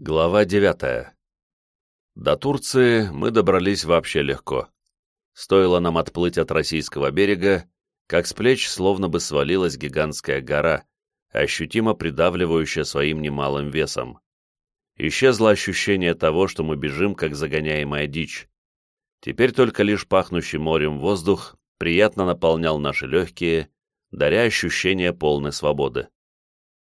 Глава 9. До Турции мы добрались вообще легко. Стоило нам отплыть от российского берега, как с плеч словно бы свалилась гигантская гора, ощутимо придавливающая своим немалым весом. Исчезло ощущение того, что мы бежим, как загоняемая дичь. Теперь только лишь пахнущий морем воздух приятно наполнял наши легкие, даря ощущение полной свободы.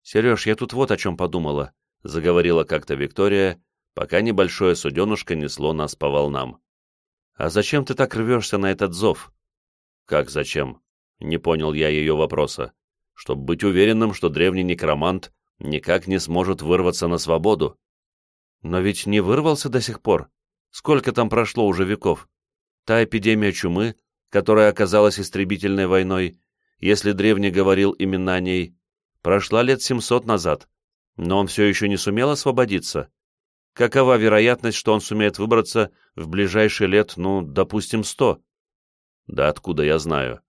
«Сереж, я тут вот о чем подумала», — заговорила как-то Виктория, пока небольшое суденушка несло нас по волнам. «А зачем ты так рвешься на этот зов?» «Как зачем?» — не понял я ее вопроса. «Чтобы быть уверенным, что древний некромант никак не сможет вырваться на свободу». «Но ведь не вырвался до сих пор. Сколько там прошло уже веков? Та эпидемия чумы, которая оказалась истребительной войной, если древний говорил именно о ней, прошла лет семьсот назад. Но он все еще не сумел освободиться. Какова вероятность, что он сумеет выбраться в ближайшие лет, ну, допустим, сто? Да откуда я знаю?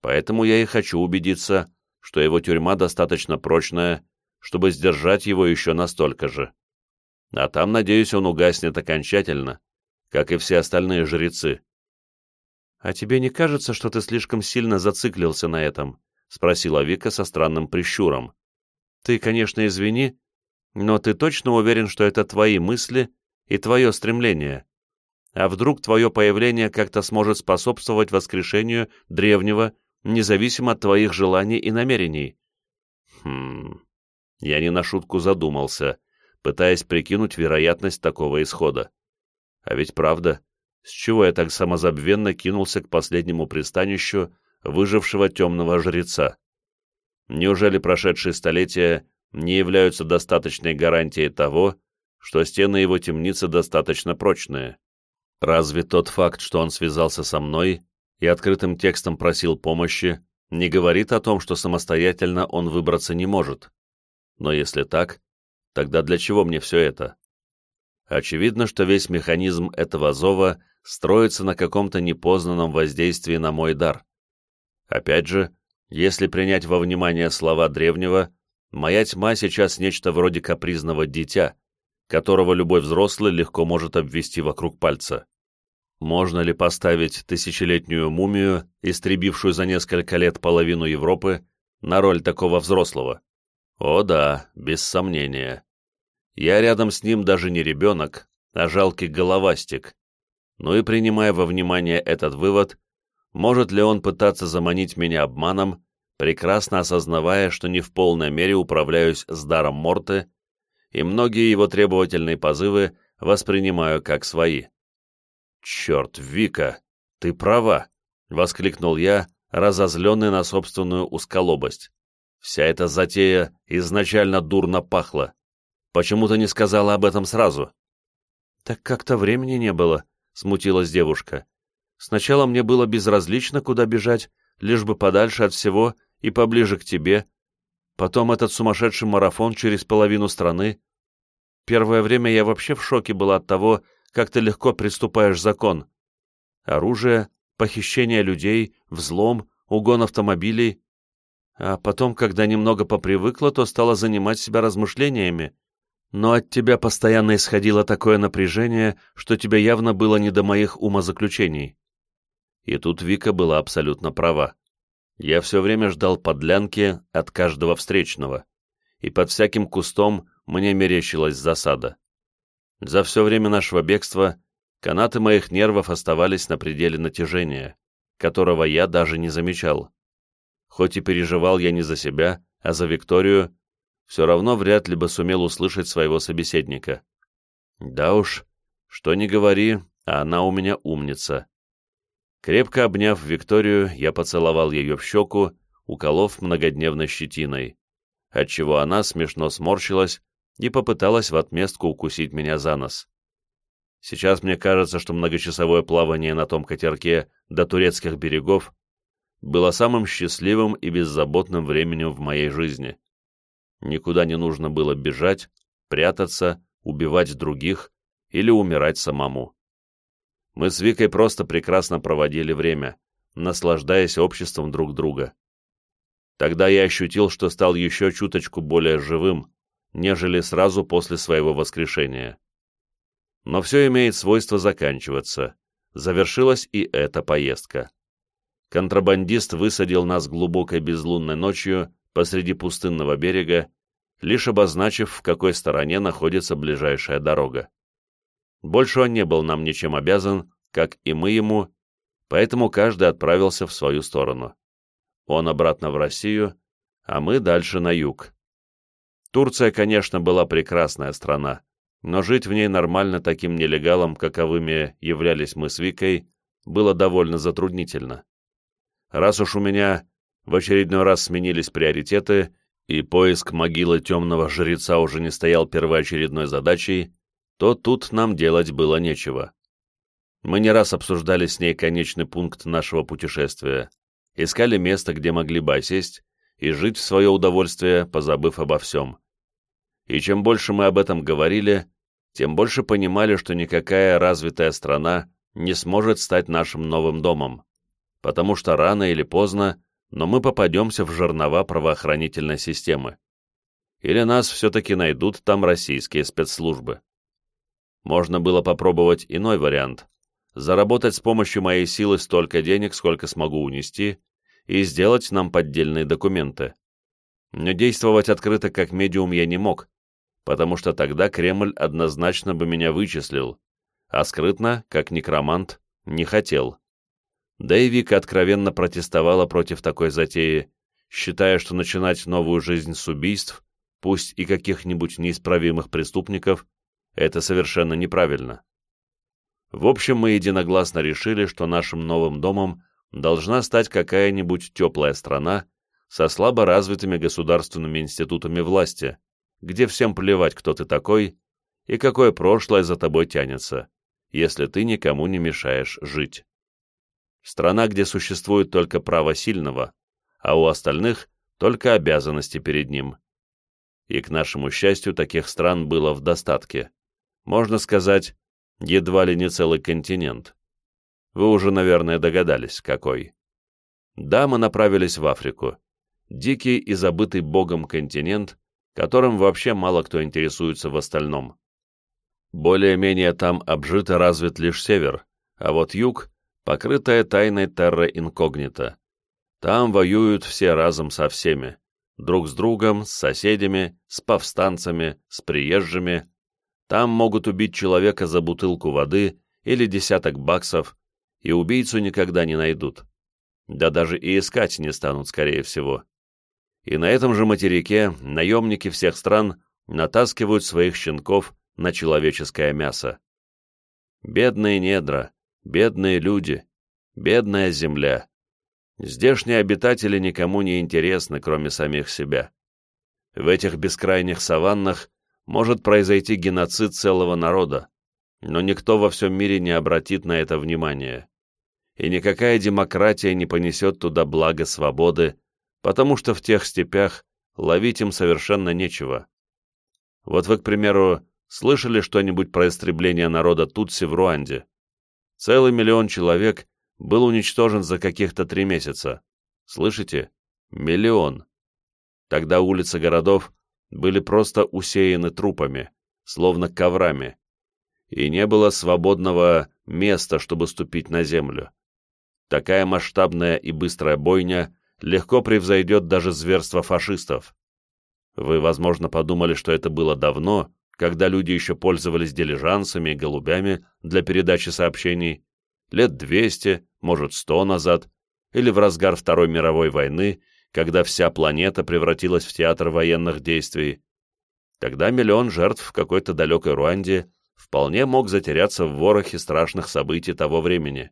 Поэтому я и хочу убедиться, что его тюрьма достаточно прочная, чтобы сдержать его еще настолько же. А там, надеюсь, он угаснет окончательно, как и все остальные жрецы. «А тебе не кажется, что ты слишком сильно зациклился на этом?» — спросила Вика со странным прищуром. Ты, конечно, извини, но ты точно уверен, что это твои мысли и твое стремление? А вдруг твое появление как-то сможет способствовать воскрешению древнего, независимо от твоих желаний и намерений? Хм... Я не на шутку задумался, пытаясь прикинуть вероятность такого исхода. А ведь правда, с чего я так самозабвенно кинулся к последнему пристанищу выжившего темного жреца? Неужели прошедшие столетия не являются достаточной гарантией того, что стены его темницы достаточно прочные? Разве тот факт, что он связался со мной и открытым текстом просил помощи, не говорит о том, что самостоятельно он выбраться не может? Но если так, тогда для чего мне все это? Очевидно, что весь механизм этого зова строится на каком-то непознанном воздействии на мой дар. Опять же, если принять во внимание слова древнего, моя тьма сейчас нечто вроде капризного дитя, которого любой взрослый легко может обвести вокруг пальца. Можно ли поставить тысячелетнюю мумию, истребившую за несколько лет половину Европы, на роль такого взрослого? О да, без сомнения. Я рядом с ним даже не ребенок, а жалкий головастик. Ну и принимая во внимание этот вывод, может ли он пытаться заманить меня обманом, прекрасно осознавая, что не в полной мере управляюсь с даром Морты, и многие его требовательные позывы воспринимаю как свои. «Черт, Вика, ты права!» — воскликнул я, разозленный на собственную узколобость. «Вся эта затея изначально дурно пахла. Почему ты не сказала об этом сразу?» «Так как-то времени не было», — смутилась девушка. Сначала мне было безразлично, куда бежать, лишь бы подальше от всего и поближе к тебе. Потом этот сумасшедший марафон через половину страны. Первое время я вообще в шоке была от того, как ты легко приступаешь закон. Оружие, похищение людей, взлом, угон автомобилей. А потом, когда немного попривыкла, то стала занимать себя размышлениями. Но от тебя постоянно исходило такое напряжение, что тебе явно было не до моих умозаключений. И тут Вика была абсолютно права. Я все время ждал подлянки от каждого встречного, и под всяким кустом мне мерещилась засада. За все время нашего бегства канаты моих нервов оставались на пределе натяжения, которого я даже не замечал. Хоть и переживал я не за себя, а за Викторию, все равно вряд ли бы сумел услышать своего собеседника. Да уж, что ни говори, а она у меня умница. Крепко обняв Викторию, я поцеловал ее в щеку, уколов многодневной щетиной, отчего она смешно сморщилась и попыталась в отместку укусить меня за нос. Сейчас мне кажется, что многочасовое плавание на том катерке до турецких берегов было самым счастливым и беззаботным временем в моей жизни. Никуда не нужно было бежать, прятаться, убивать других или умирать самому. Мы с Викой просто прекрасно проводили время, наслаждаясь обществом друг друга. Тогда я ощутил, что стал еще чуточку более живым, нежели сразу после своего воскрешения. Но все имеет свойство заканчиваться. Завершилась и эта поездка. Контрабандист высадил нас глубокой безлунной ночью посреди пустынного берега, лишь обозначив, в какой стороне находится ближайшая дорога. Больше он не был нам ничем обязан, как и мы ему, поэтому каждый отправился в свою сторону. Он обратно в Россию, а мы дальше на юг. Турция, конечно, была прекрасная страна, но жить в ней нормально таким нелегалом, каковыми являлись мы с Викой, было довольно затруднительно. Раз уж у меня в очередной раз сменились приоритеты, и поиск могилы темного жреца уже не стоял первоочередной задачей, то тут нам делать было нечего. Мы не раз обсуждали с ней конечный пункт нашего путешествия, искали место, где могли бы осесть, и жить в свое удовольствие, позабыв обо всем. И чем больше мы об этом говорили, тем больше понимали, что никакая развитая страна не сможет стать нашим новым домом, потому что рано или поздно, но мы попадемся в жернова правоохранительной системы. Или нас все-таки найдут там российские спецслужбы. Можно было попробовать иной вариант. Заработать с помощью моей силы столько денег, сколько смогу унести, и сделать нам поддельные документы. Но действовать открыто как медиум я не мог, потому что тогда Кремль однозначно бы меня вычислил, а скрытно, как некромант, не хотел. Да откровенно протестовала против такой затеи, считая, что начинать новую жизнь с убийств, пусть и каких-нибудь неисправимых преступников, это совершенно неправильно. В общем, мы единогласно решили, что нашим новым домом должна стать какая-нибудь теплая страна со слабо развитыми государственными институтами власти, где всем плевать, кто ты такой и какое прошлое за тобой тянется, если ты никому не мешаешь жить. Страна, где существует только право сильного, а у остальных только обязанности перед ним. И, к нашему счастью, таких стран было в достатке можно сказать, едва ли не целый континент. Вы уже, наверное, догадались, какой. Да, мы направились в Африку. Дикий и забытый богом континент, которым вообще мало кто интересуется в остальном. Более-менее там обжит и развит лишь север, а вот юг — покрытая тайной терра инкогнито. Там воюют все разом со всеми, друг с другом, с соседями, с повстанцами, с приезжими, там могут убить человека за бутылку воды или десяток баксов, и убийцу никогда не найдут. Да даже и искать не станут, скорее всего. И на этом же материке наемники всех стран натаскивают своих щенков на человеческое мясо. Бедные недра, бедные люди, бедная земля. Здешние обитатели никому не интересны, кроме самих себя. В этих бескрайних саваннах может произойти геноцид целого народа, но никто во всем мире не обратит на это внимания. И никакая демократия не понесет туда благо свободы, потому что в тех степях ловить им совершенно нечего. Вот вы, к примеру, слышали что-нибудь про истребление народа Тутси в Руанде? Целый миллион человек был уничтожен за каких-то три месяца. Слышите? Миллион. Тогда улицы городов были просто усеяны трупами, словно коврами, и не было свободного места, чтобы ступить на землю. Такая масштабная и быстрая бойня легко превзойдет даже зверство фашистов. Вы, возможно, подумали, что это было давно, когда люди еще пользовались дилижансами и голубями для передачи сообщений, лет 200, может, 100 назад, или в разгар Второй мировой войны, когда вся планета превратилась в театр военных действий, тогда миллион жертв в какой-то далекой Руанде вполне мог затеряться в ворохе страшных событий того времени.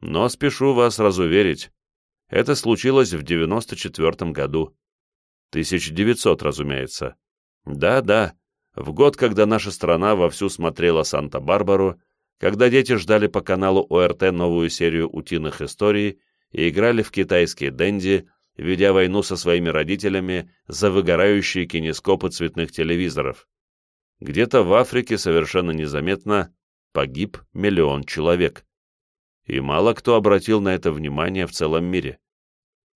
Но спешу вас разуверить, это случилось в 94 году. 1900, разумеется. Да-да, в год, когда наша страна вовсю смотрела Санта-Барбару, когда дети ждали по каналу ОРТ новую серию утиных историй и играли в китайские дэнди, ведя войну со своими родителями за выгорающие кинескопы цветных телевизоров. Где-то в Африке совершенно незаметно погиб миллион человек. И мало кто обратил на это внимание в целом мире.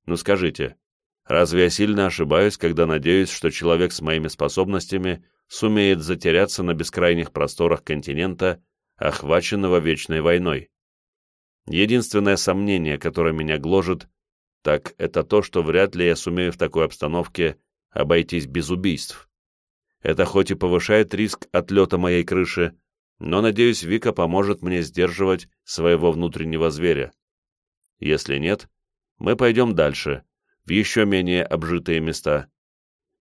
Ну скажите, Разве я сильно ошибаюсь, когда надеюсь, что человек с моими способностями сумеет затеряться на бескрайних просторах континента, охваченного вечной войной? Единственное сомнение, которое меня гложет, так это то, что вряд ли я сумею в такой обстановке обойтись без убийств. Это хоть и повышает риск отлета моей крыши, но, надеюсь, Вика поможет мне сдерживать своего внутреннего зверя. Если нет, мы пойдем дальше, в еще менее обжитые места.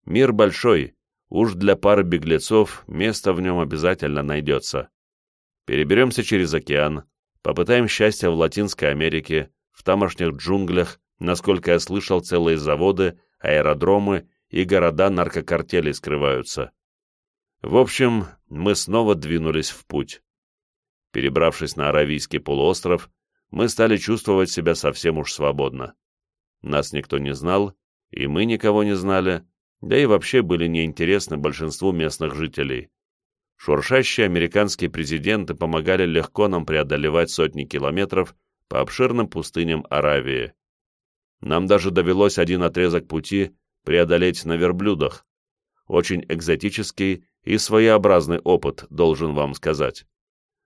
Мир большой, уж для пары беглецов место в нем обязательно найдется. Переберемся через океан, попытаем счастья в Латинской Америке, в тамошних джунглях, насколько я слышал, целые заводы, аэродромы и города наркокартелей скрываются. В общем, мы снова двинулись в путь. Перебравшись на Аравийский полуостров, мы стали чувствовать себя совсем уж свободно. Нас никто не знал, и мы никого не знали, да и вообще были неинтересны большинству местных жителей. Шуршащие американские президенты помогали легко нам преодолевать сотни километров по обширным пустыням Аравии. Нам даже довелось один отрезок пути преодолеть на верблюдах. Очень экзотический и своеобразный опыт, должен вам сказать.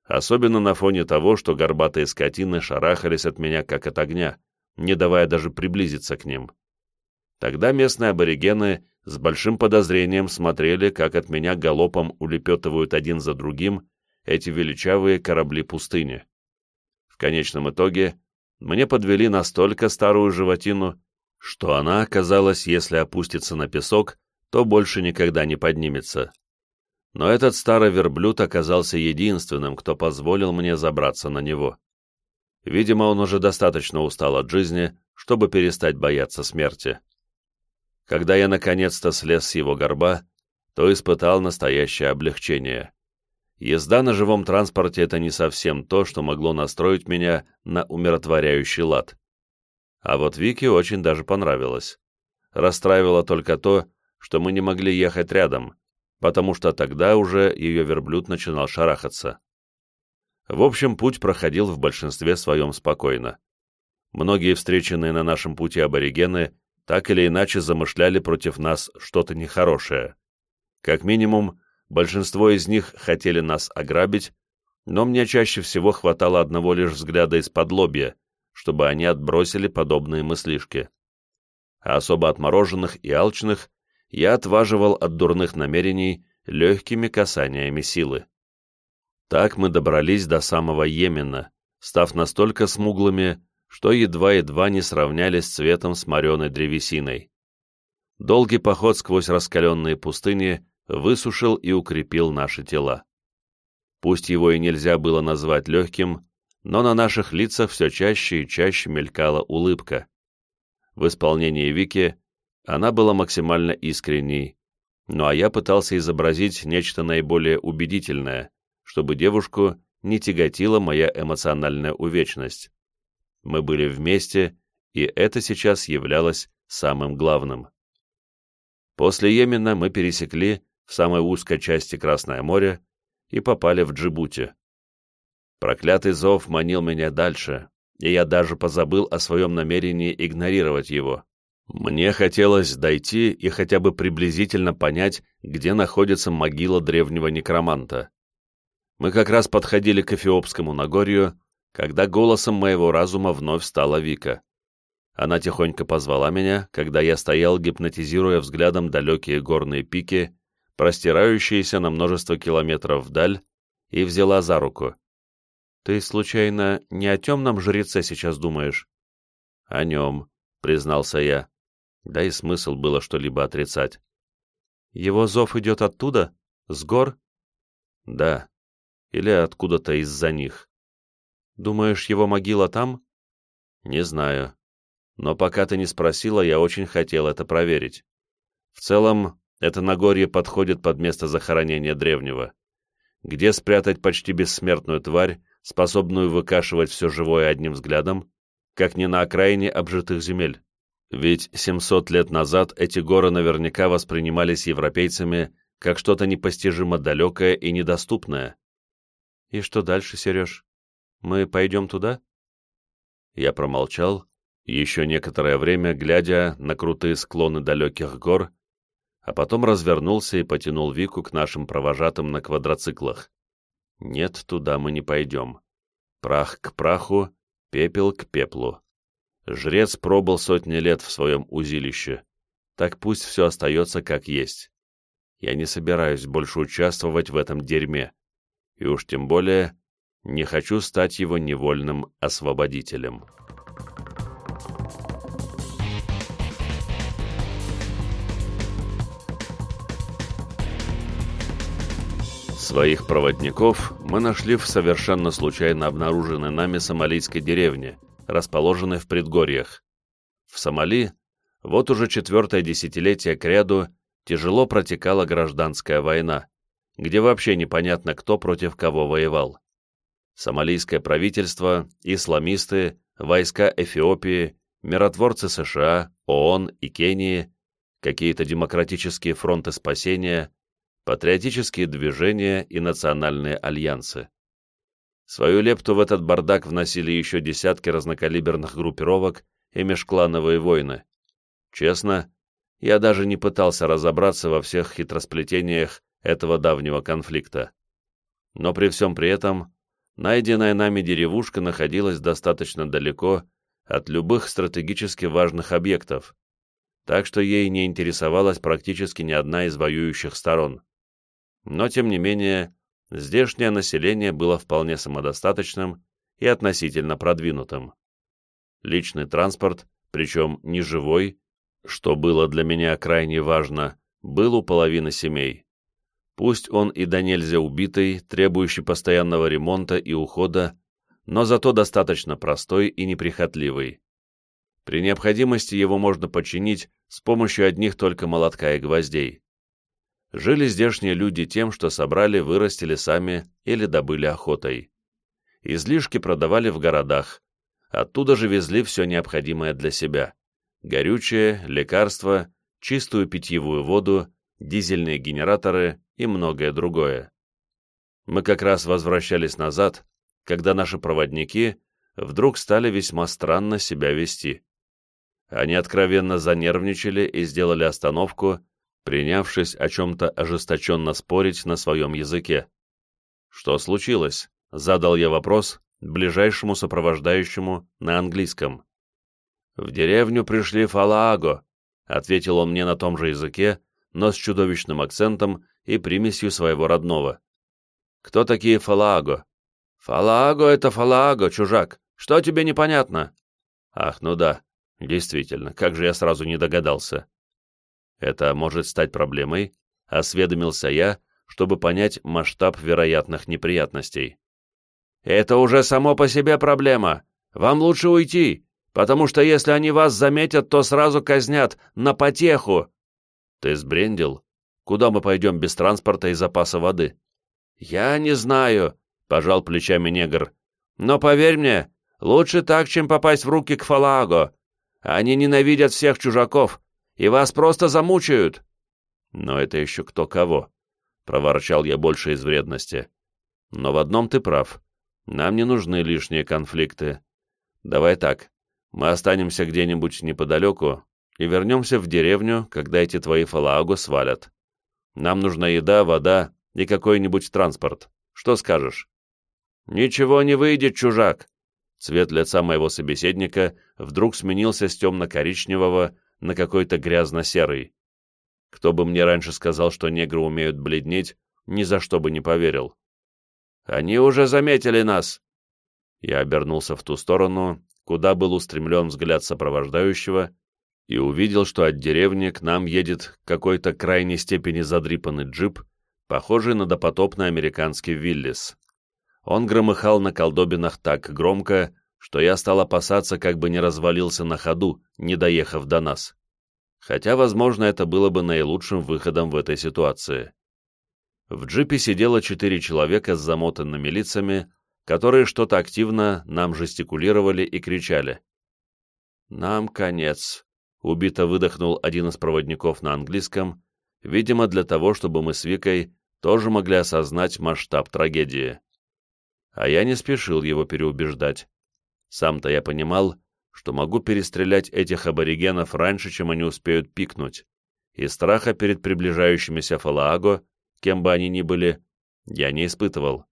Особенно на фоне того, что горбатые скотины шарахались от меня как от огня, не давая даже приблизиться к ним. Тогда местные аборигены с большим подозрением смотрели, как от меня галопом улепетывают один за другим эти величавые корабли пустыни. В конечном итоге мне подвели настолько старую животину, что она оказалась, если опустится на песок, то больше никогда не поднимется. Но этот старый верблюд оказался единственным, кто позволил мне забраться на него. Видимо, он уже достаточно устал от жизни, чтобы перестать бояться смерти. Когда я наконец-то слез с его горба, то испытал настоящее облегчение. Езда на живом транспорте — это не совсем то, что могло настроить меня на умиротворяющий лад. А вот Вике очень даже понравилось. Расстраивало только то, что мы не могли ехать рядом, потому что тогда уже ее верблюд начинал шарахаться. В общем, путь проходил в большинстве своем спокойно. Многие встреченные на нашем пути аборигены так или иначе замышляли против нас что-то нехорошее. Как минимум, Большинство из них хотели нас ограбить, но мне чаще всего хватало одного лишь взгляда из-под лобья, чтобы они отбросили подобные мыслишки. А особо отмороженных и алчных я отваживал от дурных намерений легкими касаниями силы. Так мы добрались до самого Йемена, став настолько смуглыми, что едва-едва не сравнялись цветом с мореной древесиной. Долгий поход сквозь раскаленные пустыни высушил и укрепил наши тела. Пусть его и нельзя было назвать легким, но на наших лицах все чаще и чаще мелькала улыбка. В исполнении Вики она была максимально искренней, ну а я пытался изобразить нечто наиболее убедительное, чтобы девушку не тяготила моя эмоциональная увечность. Мы были вместе, и это сейчас являлось самым главным. После Йемена мы пересекли в самой узкой части Красное море и попали в Джибути. Проклятый зов манил меня дальше, и я даже позабыл о своем намерении игнорировать его. Мне хотелось дойти и хотя бы приблизительно понять, где находится могила древнего некроманта. Мы как раз подходили к Эфиопскому Нагорью, когда голосом моего разума вновь стала Вика. Она тихонько позвала меня, когда я стоял, гипнотизируя взглядом далекие горные пики простирающиеся на множество километров вдаль, и взяла за руку. «Ты, случайно, не о темном жреце сейчас думаешь?» «О нем», — признался я. Да и смысл было что-либо отрицать. «Его зов идет оттуда? С гор?» «Да. Или откуда-то из-за них». «Думаешь, его могила там?» «Не знаю. Но пока ты не спросила, я очень хотел это проверить. В целом, это Нагорье подходит под место захоронения древнего. Где спрятать почти бессмертную тварь, способную выкашивать все живое одним взглядом, как не на окраине обжитых земель? Ведь 700 лет назад эти горы наверняка воспринимались европейцами как что-то непостижимо далекое и недоступное. И что дальше, Сереж? Мы пойдем туда? Я промолчал, еще некоторое время глядя на крутые склоны далеких гор, а потом развернулся и потянул Вику к нашим провожатым на квадроциклах. Нет, туда мы не пойдем. Прах к праху, пепел к пеплу. Жрец пробыл сотни лет в своем узилище. Так пусть все остается как есть. Я не собираюсь больше участвовать в этом дерьме. И уж тем более не хочу стать его невольным освободителем. Своих проводников мы нашли в совершенно случайно обнаруженной нами сомалийской деревне, расположенной в предгорьях. В Сомали вот уже четвертое десятилетие к ряду тяжело протекала гражданская война, где вообще непонятно, кто против кого воевал. Сомалийское правительство, исламисты, войска Эфиопии, миротворцы США, ООН и Кении, какие-то демократические фронты спасения, патриотические движения и национальные альянсы. Свою лепту в этот бардак вносили еще десятки разнокалиберных группировок и межклановые войны. Честно, я даже не пытался разобраться во всех хитросплетениях этого давнего конфликта. Но при всем при этом, найденная нами деревушка находилась достаточно далеко от любых стратегически важных объектов, так что ей не интересовалась практически ни одна из воюющих сторон. Но, тем не менее, здешнее население было вполне самодостаточным и относительно продвинутым. Личный транспорт, причем не живой, что было для меня крайне важно, был у половины семей. Пусть он и до нельзя убитый, требующий постоянного ремонта и ухода, но зато достаточно простой и неприхотливый. При необходимости его можно починить с помощью одних только молотка и гвоздей. Жили здешние люди тем, что собрали, вырастили сами или добыли охотой. Излишки продавали в городах, оттуда же везли все необходимое для себя. Горючее, лекарства, чистую питьевую воду, дизельные генераторы и многое другое. Мы как раз возвращались назад, когда наши проводники вдруг стали весьма странно себя вести. Они откровенно занервничали и сделали остановку, принявшись о чем-то ожесточенно спорить на своем языке. «Что случилось?» — задал я вопрос ближайшему сопровождающему на английском. «В деревню пришли Фалааго», — ответил он мне на том же языке, но с чудовищным акцентом и примесью своего родного. «Кто такие Фалааго?» «Фалааго — это Фалааго, чужак. Что тебе непонятно?» «Ах, ну да, действительно, как же я сразу не догадался. Это может стать проблемой, осведомился я, чтобы понять масштаб вероятных неприятностей. «Это уже само по себе проблема. Вам лучше уйти, потому что если они вас заметят, то сразу казнят, на потеху». «Ты сбрендил? Куда мы пойдем без транспорта и запаса воды?» «Я не знаю», — пожал плечами негр. «Но поверь мне, лучше так, чем попасть в руки к Фалаго. Они ненавидят всех чужаков, и вас просто замучают!» «Но это еще кто кого!» — проворчал я больше из вредности. «Но в одном ты прав. Нам не нужны лишние конфликты. Давай так, мы останемся где-нибудь неподалеку и вернемся в деревню, когда эти твои фалаагу свалят. Нам нужна еда, вода и какой-нибудь транспорт. Что скажешь?» «Ничего не выйдет, чужак!» Цвет лица моего собеседника вдруг сменился с темно-коричневого на какой-то грязно-серый. Кто бы мне раньше сказал, что негры умеют бледнеть, ни за что бы не поверил. «Они уже заметили нас!» Я обернулся в ту сторону, куда был устремлен взгляд сопровождающего, и увидел, что от деревни к нам едет какой-то крайней степени задрипанный джип, похожий на допотопный американский Виллис. Он громыхал на колдобинах так громко, что я стал опасаться, как бы не развалился на ходу, не доехав до нас. Хотя, возможно, это было бы наилучшим выходом в этой ситуации. В джипе сидело четыре человека с замотанными лицами, которые что-то активно нам жестикулировали и кричали. «Нам конец», — убито выдохнул один из проводников на английском, видимо, для того, чтобы мы с Викой тоже могли осознать масштаб трагедии. А я не спешил его переубеждать. Сам-то я понимал, что могу перестрелять этих аборигенов раньше, чем они успеют пикнуть, и страха перед приближающимися Фалааго, кем бы они ни были, я не испытывал.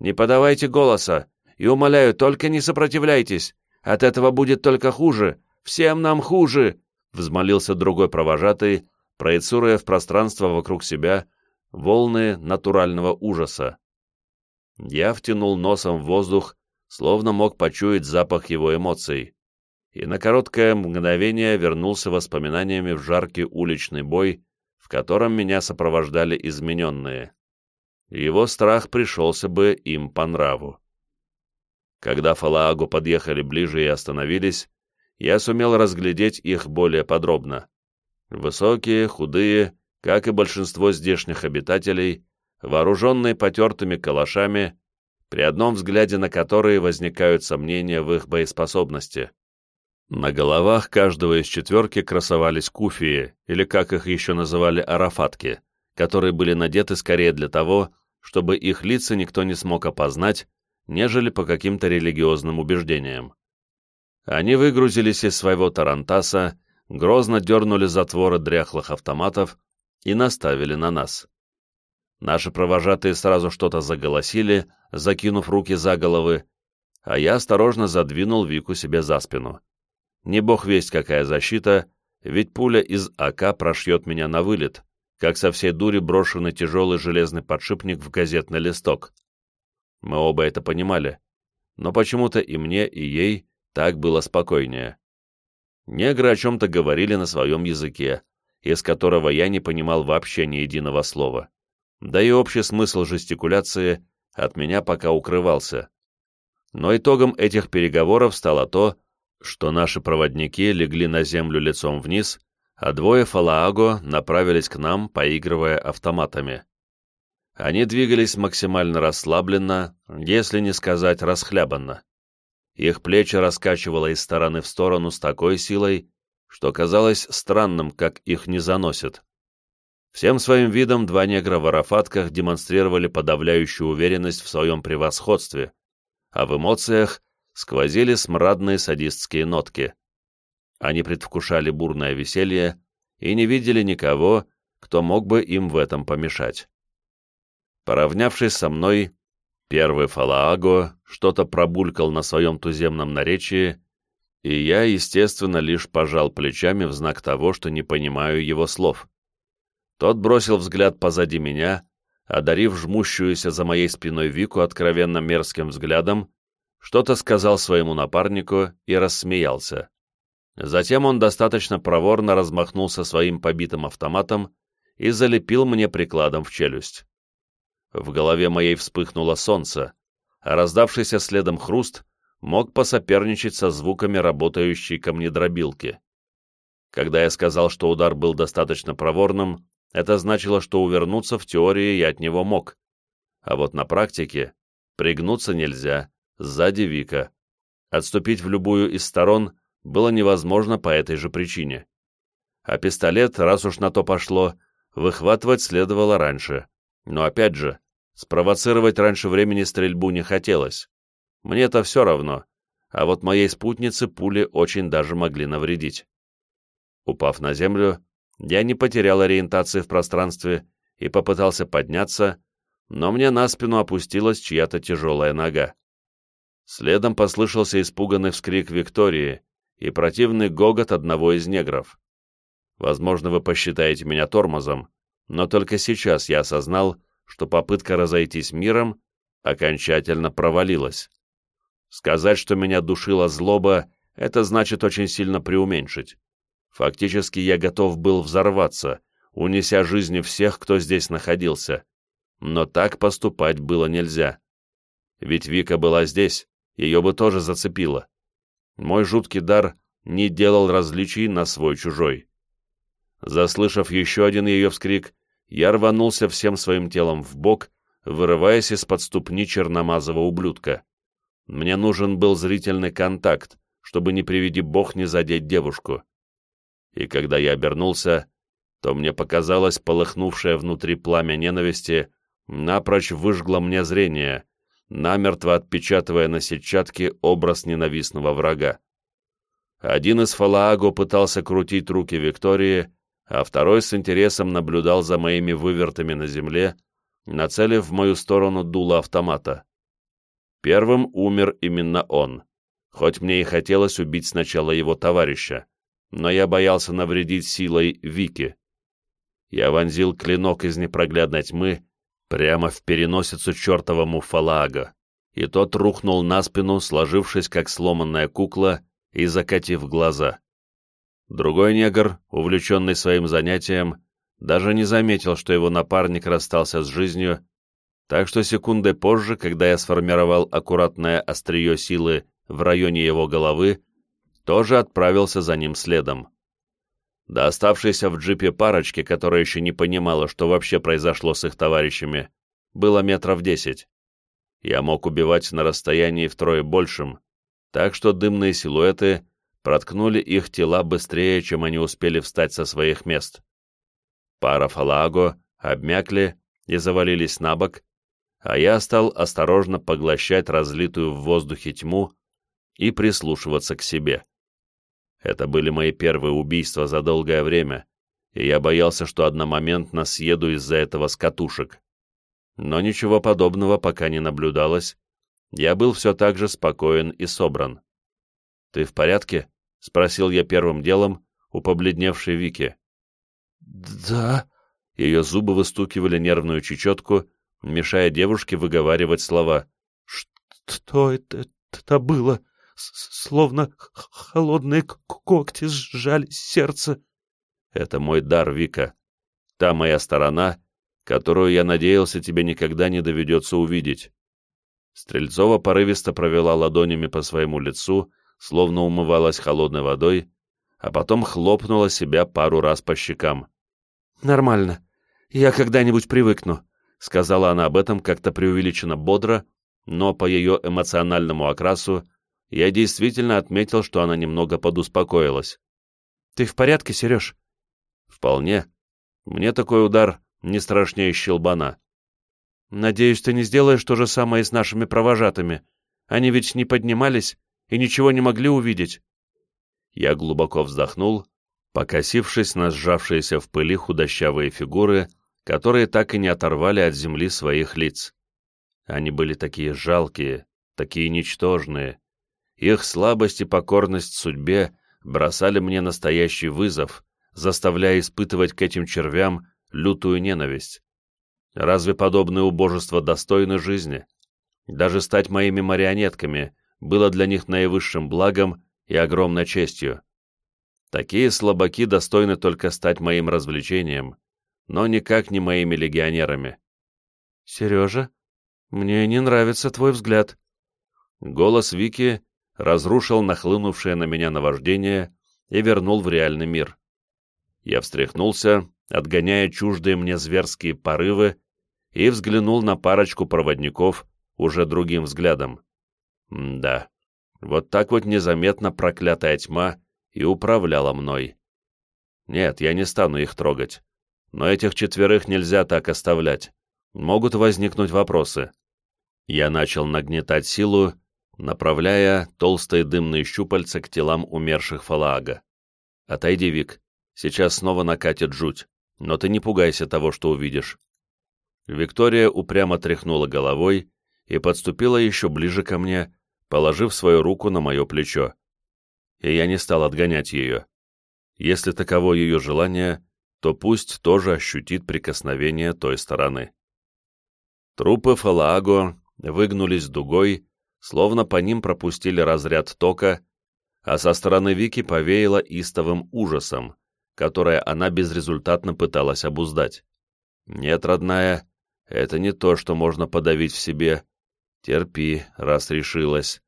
«Не подавайте голоса, и, умоляю, только не сопротивляйтесь, от этого будет только хуже, всем нам хуже!» взмолился другой провожатый, проецируя в пространство вокруг себя волны натурального ужаса. Я втянул носом в воздух, словно мог почуять запах его эмоций, и на короткое мгновение вернулся воспоминаниями в жаркий уличный бой, в котором меня сопровождали измененные. Его страх пришелся бы им по нраву. Когда Фалаагу подъехали ближе и остановились, я сумел разглядеть их более подробно. Высокие, худые, как и большинство здешних обитателей, вооруженные потертыми калашами, при одном взгляде на которые возникают сомнения в их боеспособности. На головах каждого из четверки красовались куфии, или как их еще называли арафатки, которые были надеты скорее для того, чтобы их лица никто не смог опознать, нежели по каким-то религиозным убеждениям. Они выгрузились из своего тарантаса, грозно дернули затворы дряхлых автоматов и наставили на нас. Наши провожатые сразу что-то заголосили, закинув руки за головы, а я осторожно задвинул Вику себе за спину. Не бог весть какая защита, ведь пуля из АК прошьет меня на вылет, как со всей дури брошенный тяжелый железный подшипник в газетный листок. Мы оба это понимали, но почему-то и мне, и ей так было спокойнее. Негры о чем-то говорили на своем языке, из которого я не понимал вообще ни единого слова. Да и общий смысл жестикуляции от меня пока укрывался. Но итогом этих переговоров стало то, что наши проводники легли на землю лицом вниз, а двое Фалааго направились к нам, поигрывая автоматами. Они двигались максимально расслабленно, если не сказать расхлябанно. Их плечи раскачивало из стороны в сторону с такой силой, что казалось странным, как их не заносит. Всем своим видом два негра в арафатках демонстрировали подавляющую уверенность в своем превосходстве, а в эмоциях сквозили смрадные садистские нотки. Они предвкушали бурное веселье и не видели никого, кто мог бы им в этом помешать. Поравнявшись со мной, Первый Фалааго что-то пробулькал на своем туземном наречии, и я, естественно, лишь пожал плечами в знак того, что не понимаю его слов. Тот бросил взгляд позади меня, одарив жмущуюся за моей спиной Вику откровенно мерзким взглядом, что-то сказал своему напарнику и рассмеялся. Затем он достаточно проворно размахнулся своим побитым автоматом и залепил мне прикладом в челюсть. В голове моей вспыхнуло солнце, а раздавшийся следом хруст мог посоперничать со звуками работающей камнедробилки. Когда я сказал, что удар был достаточно проворным, это значило, что увернуться в теории я от него мог. А вот на практике пригнуться нельзя, сзади Вика. Отступить в любую из сторон было невозможно по этой же причине. А пистолет, раз уж на то пошло, выхватывать следовало раньше. Но опять же, Спровоцировать раньше времени стрельбу не хотелось. Мне-то все равно, а вот моей спутнице пули очень даже могли навредить. Упав на землю, я не потерял ориентации в пространстве и попытался подняться, но мне на спину опустилась чья-то тяжелая нога. Следом послышался испуганный вскрик Виктории и противный гогот одного из негров. Возможно, вы посчитаете меня тормозом, но только сейчас я осознал, что попытка разойтись миром окончательно провалилась. Сказать, что меня душила злоба, это значит очень сильно преуменьшить. Фактически я готов был взорваться, унеся жизни всех, кто здесь находился. Но так поступать было нельзя. Ведь Вика была здесь, ее бы тоже зацепило. Мой жуткий дар не делал различий на свой-чужой. Заслышав еще один ее вскрик, я рванулся всем своим телом в бок, вырываясь из-под ступни черномазого ублюдка. Мне нужен был зрительный контакт, чтобы не приведи бог не задеть девушку. И когда я обернулся, то мне показалось полыхнувшее внутри пламя ненависти напрочь выжгло мне зрение, намертво отпечатывая на сетчатке образ ненавистного врага. Один из Фалааго пытался крутить руки Виктории, а второй с интересом наблюдал за моими вывертами на земле, нацелив в мою сторону дуло автомата. Первым умер именно он, хоть мне и хотелось убить сначала его товарища, но я боялся навредить силой Вики. Я вонзил клинок из непроглядной тьмы прямо в переносицу чертовому Фалаага, и тот рухнул на спину, сложившись как сломанная кукла и закатив глаза. Другой негр, увлеченный своим занятием, даже не заметил, что его напарник расстался с жизнью, так что секунды позже, когда я сформировал аккуратное острие силы в районе его головы, тоже отправился за ним следом. До оставшейся в джипе парочки, которая еще не понимала, что вообще произошло с их товарищами, было метров десять. Я мог убивать на расстоянии втрое большим, так что дымные силуэты проткнули их тела быстрее, чем они успели встать со своих мест. Пара фалаго обмякли и завалились на бок, а я стал осторожно поглощать разлитую в воздухе тьму и прислушиваться к себе. Это были мои первые убийства за долгое время, и я боялся, что одномоментно съеду из-за этого с катушек. Но ничего подобного пока не наблюдалось. Я был все так же спокоен и собран. «Ты в порядке?» — спросил я первым делом у побледневшей Вики. «Да...» Ее зубы выстукивали нервную чечетку, мешая девушке выговаривать слова. «Что это, это было? Словно холодные когти сжали сердце». «Это мой дар, Вика. Та моя сторона, которую я надеялся тебе никогда не доведется увидеть». Стрельцова порывисто провела ладонями по своему лицу, словно умывалась холодной водой, а потом хлопнула себя пару раз по щекам. «Нормально. Я когда-нибудь привыкну», — сказала она об этом как-то преувеличенно бодро, но по ее эмоциональному окрасу я действительно отметил, что она немного подуспокоилась. «Ты в порядке, Сереж?» «Вполне. Мне такой удар не страшнее щелбана». «Надеюсь, ты не сделаешь то же самое и с нашими провожатыми. Они ведь не поднимались и ничего не могли увидеть». Я глубоко вздохнул, покосившись на сжавшиеся в пыли худощавые фигуры, которые так и не оторвали от земли своих лиц. Они были такие жалкие, такие ничтожные. Их слабость и покорность судьбе бросали мне настоящий вызов, заставляя испытывать к этим червям лютую ненависть. Разве подобное убожество достойно жизни? Даже стать моими марионетками было для них наивысшим благом и огромной честью. Такие слабаки достойны только стать моим развлечением, но никак не моими легионерами. «Сережа, мне не нравится твой взгляд». Голос Вики разрушил нахлынувшее на меня наваждение и вернул в реальный мир. Я встряхнулся, отгоняя чуждые мне зверские порывы, и взглянул на парочку проводников уже другим взглядом. М да, вот так вот незаметно проклятая тьма и управляла мной. Нет, я не стану их трогать. Но этих четверых нельзя так оставлять. Могут возникнуть вопросы. Я начал нагнетать силу, направляя толстые дымные щупальца к телам умерших Фалаага. «Отойди, Вик. Сейчас снова накатит жуть. Но ты не пугайся того, что увидишь». Виктория упрямо тряхнула головой и подступила еще ближе ко мне, положив свою руку на мое плечо и я не стал отгонять ее. Если таково ее желание, то пусть тоже ощутит прикосновение той стороны. Трупы Фалааго выгнулись дугой, словно по ним пропустили разряд тока, а со стороны Вики повеяло истовым ужасом, которое она безрезультатно пыталась обуздать. «Нет, родная, это не то, что можно подавить в себе. Терпи, раз решилась.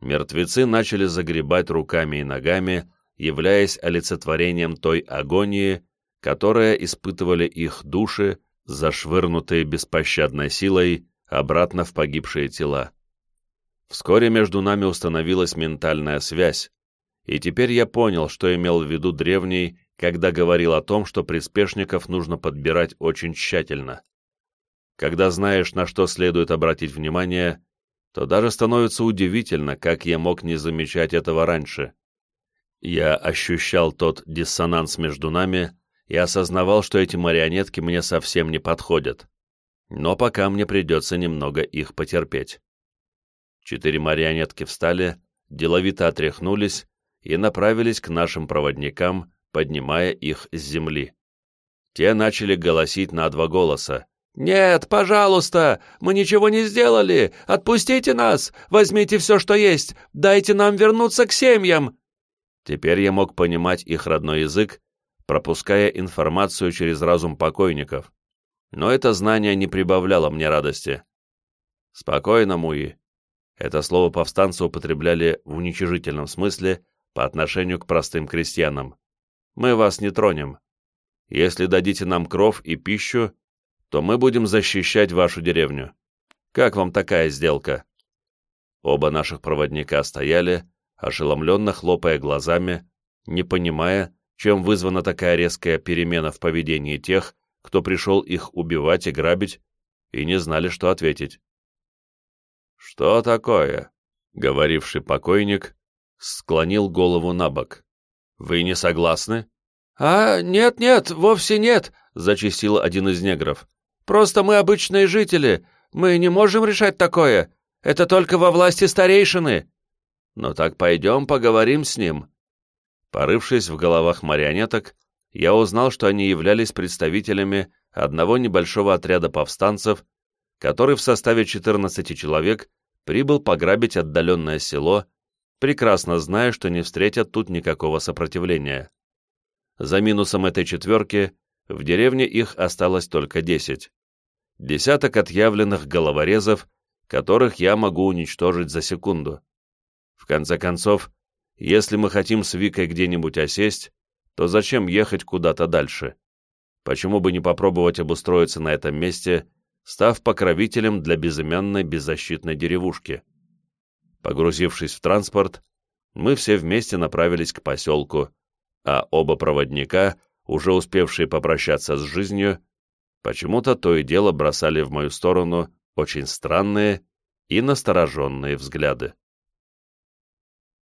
Мертвецы начали загребать руками и ногами, являясь олицетворением той агонии, которая испытывали их души, зашвырнутые беспощадной силой обратно в погибшие тела. Вскоре между нами установилась ментальная связь, и теперь я понял, что имел в виду древний, когда говорил о том, что приспешников нужно подбирать очень тщательно. Когда знаешь, на что следует обратить внимание, то даже становится удивительно, как я мог не замечать этого раньше. Я ощущал тот диссонанс между нами и осознавал, что эти марионетки мне совсем не подходят. Но пока мне придется немного их потерпеть. Четыре марионетки встали, деловито отряхнулись и направились к нашим проводникам, поднимая их с земли. Те начали голосить на два голоса. «Нет, пожалуйста! Мы ничего не сделали! Отпустите нас! Возьмите все, что есть! Дайте нам вернуться к семьям!» Теперь я мог понимать их родной язык, пропуская информацию через разум покойников. Но это знание не прибавляло мне радости. «Спокойно, Муи». Это слово повстанцы употребляли в уничижительном смысле по отношению к простым крестьянам. «Мы вас не тронем. Если дадите нам кров и пищу, то мы будем защищать вашу деревню. Как вам такая сделка?» Оба наших проводника стояли, ошеломленно хлопая глазами, не понимая, чем вызвана такая резкая перемена в поведении тех, кто пришел их убивать и грабить, и не знали, что ответить. «Что такое?» — говоривший покойник склонил голову на бок. «Вы не согласны?» «А, нет-нет, вовсе нет», — зачастил один из негров. «Просто мы обычные жители, мы не можем решать такое. Это только во власти старейшины». «Ну так пойдем поговорим с ним». Порывшись в головах марионеток, я узнал, что они являлись представителями одного небольшого отряда повстанцев, который в составе 14 человек прибыл пограбить отдаленное село, прекрасно зная, что не встретят тут никакого сопротивления. За минусом этой четверки в деревне их осталось только десять. Десяток отъявленных головорезов, которых я могу уничтожить за секунду. В конце концов, если мы хотим с Викой где-нибудь осесть, то зачем ехать куда-то дальше? Почему бы не попробовать обустроиться на этом месте, став покровителем для безымянной беззащитной деревушки? Погрузившись в транспорт, мы все вместе направились к поселку, а оба проводника, уже успевшие попрощаться с жизнью, почему-то то и дело бросали в мою сторону очень странные и настороженные взгляды.